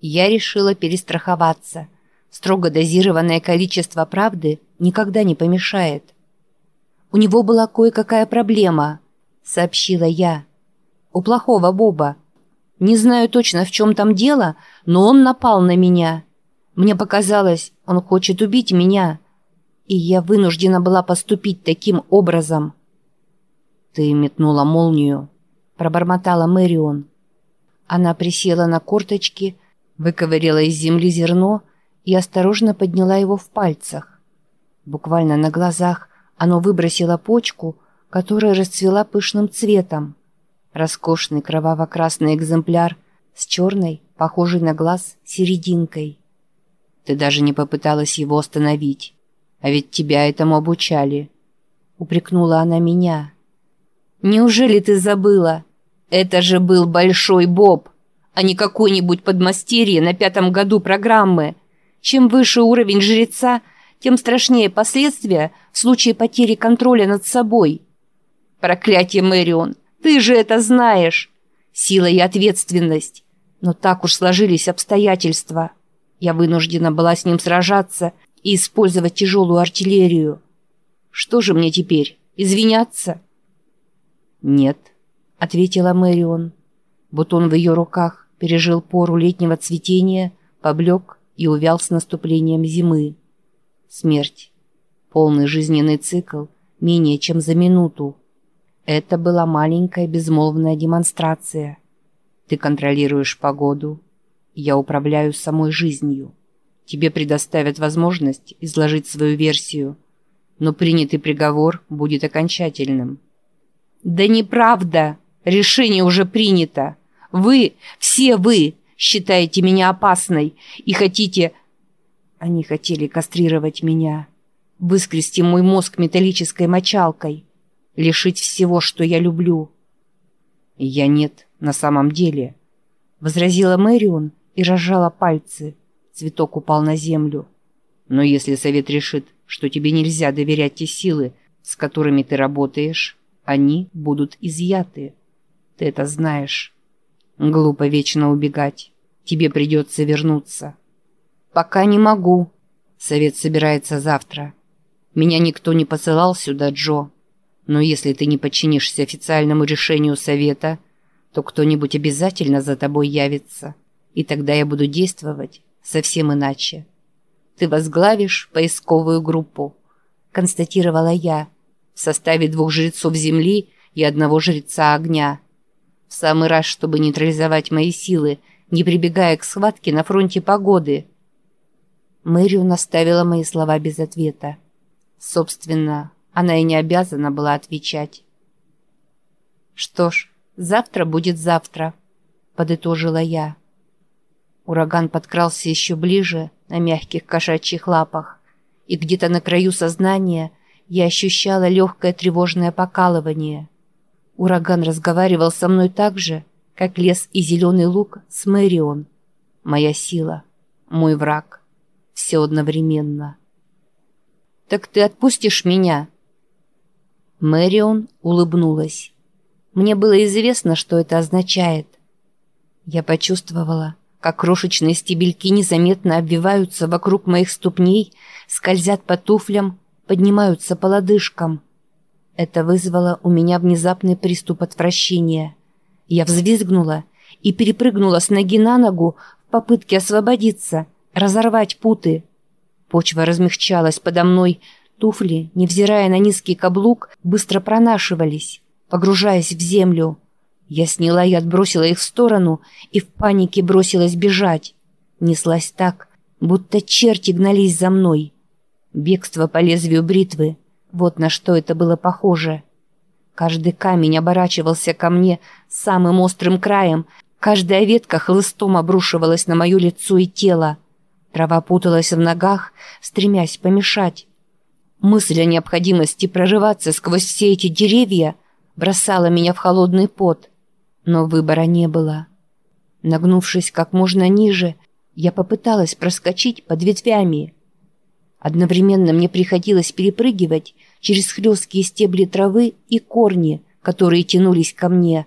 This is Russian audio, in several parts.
Я решила перестраховаться. Строго дозированное количество правды никогда не помешает. «У него была кое-какая проблема», — сообщила я. «У плохого Боба. Не знаю точно, в чем там дело, но он напал на меня. Мне показалось, он хочет убить меня, и я вынуждена была поступить таким образом». «Ты метнула молнию», — пробормотала Мэрион. Она присела на корточки, выковырила из земли зерно и осторожно подняла его в пальцах. Буквально на глазах оно выбросило почку, которая расцвела пышным цветом. Роскошный кроваво-красный экземпляр с черной, похожей на глаз, серединкой. Ты даже не попыталась его остановить. А ведь тебя этому обучали. Упрекнула она меня. Неужели ты забыла? Это же был Большой Боб, а не какой-нибудь подмастерье на пятом году программы. Чем выше уровень жреца, тем страшнее последствия в случае потери контроля над собой. Проклятие, Мэрион, ты же это знаешь. Сила и ответственность. Но так уж сложились обстоятельства. Я вынуждена была с ним сражаться и использовать тяжелую артиллерию. Что же мне теперь, извиняться? Нет, ответила Мэрион. Бутон в ее руках пережил пору летнего цветения, поблек и увял с наступлением зимы. Смерть. Полный жизненный цикл менее чем за минуту. Это была маленькая безмолвная демонстрация. Ты контролируешь погоду. Я управляю самой жизнью. Тебе предоставят возможность изложить свою версию, но принятый приговор будет окончательным. «Да неправда! Решение уже принято! Вы, все вы, считаете меня опасной и хотите...» Они хотели кастрировать меня, выскрести мой мозг металлической мочалкой, лишить всего, что я люблю. «Я нет, на самом деле», — возразила Мэрион и разжала пальцы. Цветок упал на землю. Но если совет решит, что тебе нельзя доверять те силы, с которыми ты работаешь, они будут изъяты. Ты это знаешь. Глупо вечно убегать. Тебе придется вернуться. Пока не могу. Совет собирается завтра. Меня никто не посылал сюда, Джо. Но если ты не подчинишься официальному решению совета, то кто-нибудь обязательно за тобой явится. И тогда я буду действовать совсем иначе. Ты возглавишь поисковую группу, констатировала я, в составе двух жрецов земли и одного жреца огня. В самый раз, чтобы нейтрализовать мои силы, не прибегая к схватке на фронте погоды. Мэрию наставила мои слова без ответа. Собственно, она и не обязана была отвечать. «Что ж, завтра будет завтра», — подытожила я. Ураган подкрался еще ближе на мягких кошачьих лапах, и где-то на краю сознания я ощущала легкое тревожное покалывание. Ураган разговаривал со мной так же, как лес и зеленый лук с Мэрион. Моя сила, мой враг. Все одновременно. «Так ты отпустишь меня?» Мэрион улыбнулась. Мне было известно, что это означает. Я почувствовала, как крошечные стебельки незаметно обвиваются вокруг моих ступней, скользят по туфлям, поднимаются по лодыжкам. Это вызвало у меня внезапный приступ отвращения. Я взвизгнула и перепрыгнула с ноги на ногу в попытке освободиться, разорвать путы. Почва размягчалась подо мной, туфли, невзирая на низкий каблук, быстро пронашивались, погружаясь в землю. Я сняла и отбросила их в сторону и в панике бросилась бежать. Неслась так, будто черти гнались за мной. Бегство по лезвию бритвы. Вот на что это было похоже. Каждый камень оборачивался ко мне самым острым краем, каждая ветка хлыстом обрушивалась на мое лицо и тело. Трава путалась в ногах, стремясь помешать. Мысль о необходимости прорываться сквозь все эти деревья бросала меня в холодный пот но выбора не было. Нагнувшись как можно ниже, я попыталась проскочить под ветвями. Одновременно мне приходилось перепрыгивать через хлесткие стебли травы и корни, которые тянулись ко мне.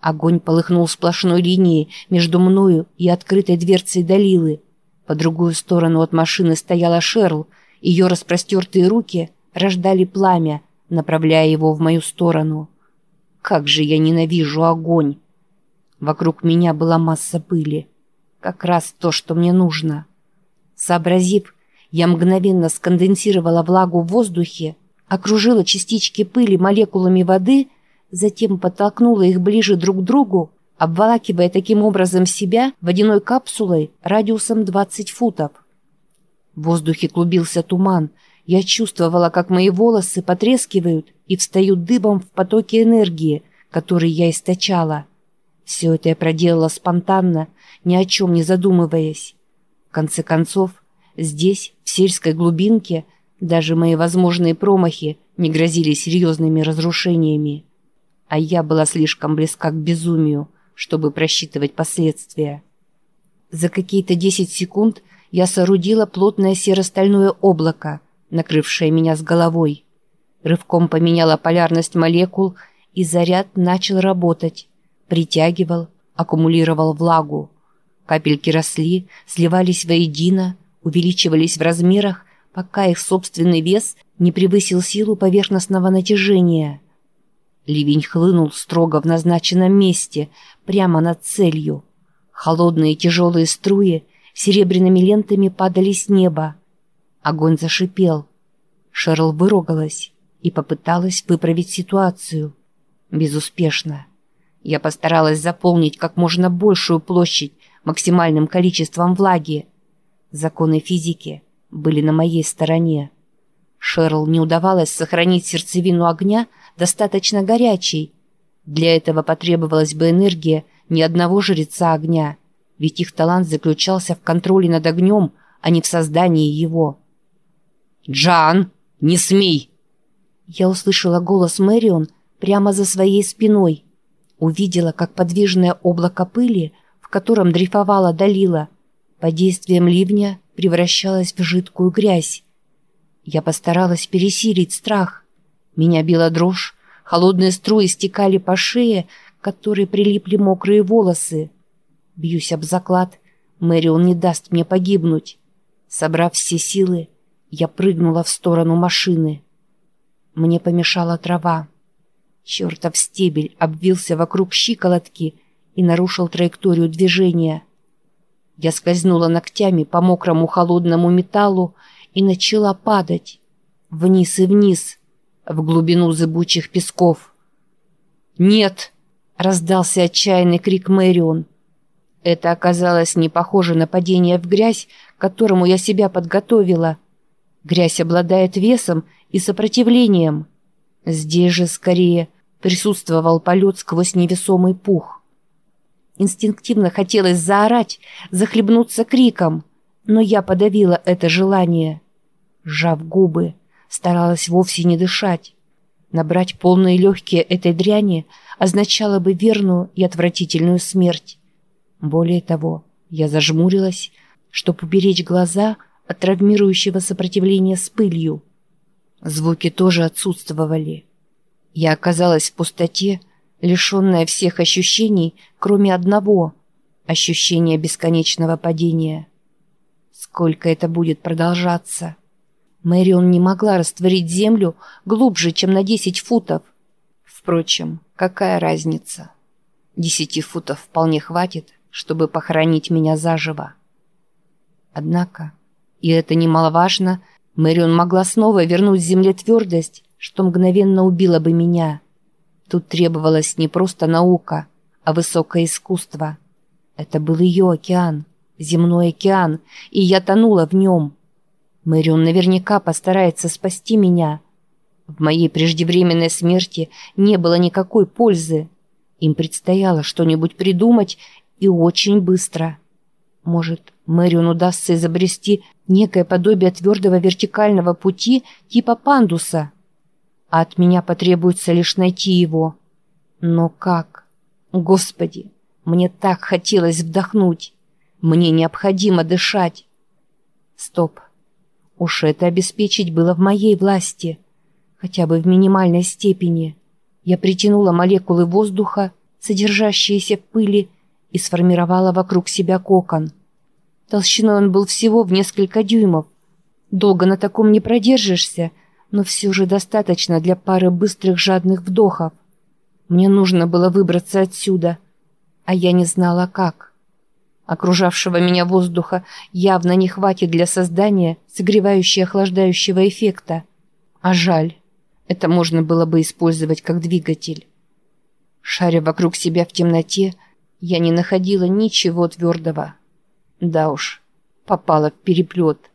Огонь полыхнул сплошной линией между мною и открытой дверцей Далилы. По другую сторону от машины стояла Шерл. Ее распростертые руки рождали пламя, направляя его в мою сторону. Как же я ненавижу огонь! Вокруг меня была масса пыли. Как раз то, что мне нужно. Сообразив, я мгновенно сконденсировала влагу в воздухе, окружила частички пыли молекулами воды, затем подтолкнула их ближе друг к другу, обволакивая таким образом себя водяной капсулой радиусом 20 футов. В воздухе клубился туман. Я чувствовала, как мои волосы потрескивают и встают дыбом в потоке энергии, который я источала. Все это я проделала спонтанно, ни о чем не задумываясь. В конце концов, здесь, в сельской глубинке, даже мои возможные промахи не грозили серьезными разрушениями. А я была слишком близка к безумию, чтобы просчитывать последствия. За какие-то 10 секунд я соорудила плотное серо-стальное облако, накрывшее меня с головой. Рывком поменяла полярность молекул, и заряд начал работать притягивал, аккумулировал влагу. Капельки росли, сливались воедино, увеличивались в размерах, пока их собственный вес не превысил силу поверхностного натяжения. Ливень хлынул строго в назначенном месте, прямо над целью. Холодные тяжелые струи серебряными лентами падали с неба. Огонь зашипел. Шерл выругалась и попыталась выправить ситуацию. Безуспешно. Я постаралась заполнить как можно большую площадь максимальным количеством влаги. Законы физики были на моей стороне. Шерл не удавалось сохранить сердцевину огня достаточно горячей. Для этого потребовалась бы энергия ни одного жреца огня, ведь их талант заключался в контроле над огнем, а не в создании его. «Джан, не смей!» Я услышала голос Мэрион прямо за своей спиной – увидела, как подвижное облако пыли, в котором дрейфовала Далила, под действием ливня превращалось в жидкую грязь. Я постаралась пересилить страх. Меня била дрожь, холодные струи стекали по шее, к которой прилипли мокрые волосы. Бьюсь об заклад, Мэрион не даст мне погибнуть. Собрав все силы, я прыгнула в сторону машины. Мне помешала трава. Чертов стебель обвился вокруг щиколотки и нарушил траекторию движения. Я скользнула ногтями по мокрому холодному металлу и начала падать. Вниз и вниз, в глубину зыбучих песков. «Нет!» — раздался отчаянный крик Мэрион. Это оказалось не похоже на падение в грязь, к которому я себя подготовила. Грязь обладает весом и сопротивлением — Здесь же, скорее, присутствовал полет сквозь невесомый пух. Инстинктивно хотелось заорать, захлебнуться криком, но я подавила это желание. Сжав губы, старалась вовсе не дышать. Набрать полные легкие этой дряни означало бы верную и отвратительную смерть. Более того, я зажмурилась, чтобы уберечь глаза от травмирующего сопротивления с пылью. Звуки тоже отсутствовали. Я оказалась в пустоте, лишенная всех ощущений, кроме одного — ощущения бесконечного падения. Сколько это будет продолжаться? Мэрион не могла растворить землю глубже, чем на 10 футов. Впрочем, какая разница? Десяти футов вполне хватит, чтобы похоронить меня заживо. Однако, и это немаловажно, Мэрион могла снова вернуть земле твердость, что мгновенно убило бы меня. Тут требовалась не просто наука, а высокое искусство. Это был ее океан, земной океан, и я тонула в нем. Мэрион наверняка постарается спасти меня. В моей преждевременной смерти не было никакой пользы. Им предстояло что-нибудь придумать и очень быстро. Может, Мэрион удастся изобрести некое подобие твердого вертикального пути типа пандуса. А от меня потребуется лишь найти его. Но как? Господи, мне так хотелось вдохнуть. Мне необходимо дышать. Стоп. Уж это обеспечить было в моей власти. Хотя бы в минимальной степени. Я притянула молекулы воздуха, содержащееся в пыли, и сформировала вокруг себя кокон. Толщиной он был всего в несколько дюймов. Долго на таком не продержишься, но все же достаточно для пары быстрых жадных вдохов. Мне нужно было выбраться отсюда, а я не знала как. Окружавшего меня воздуха явно не хватит для создания согревающего-охлаждающего эффекта. А жаль, это можно было бы использовать как двигатель. Шаря вокруг себя в темноте, я не находила ничего твердого. Да уж, попала в переплет.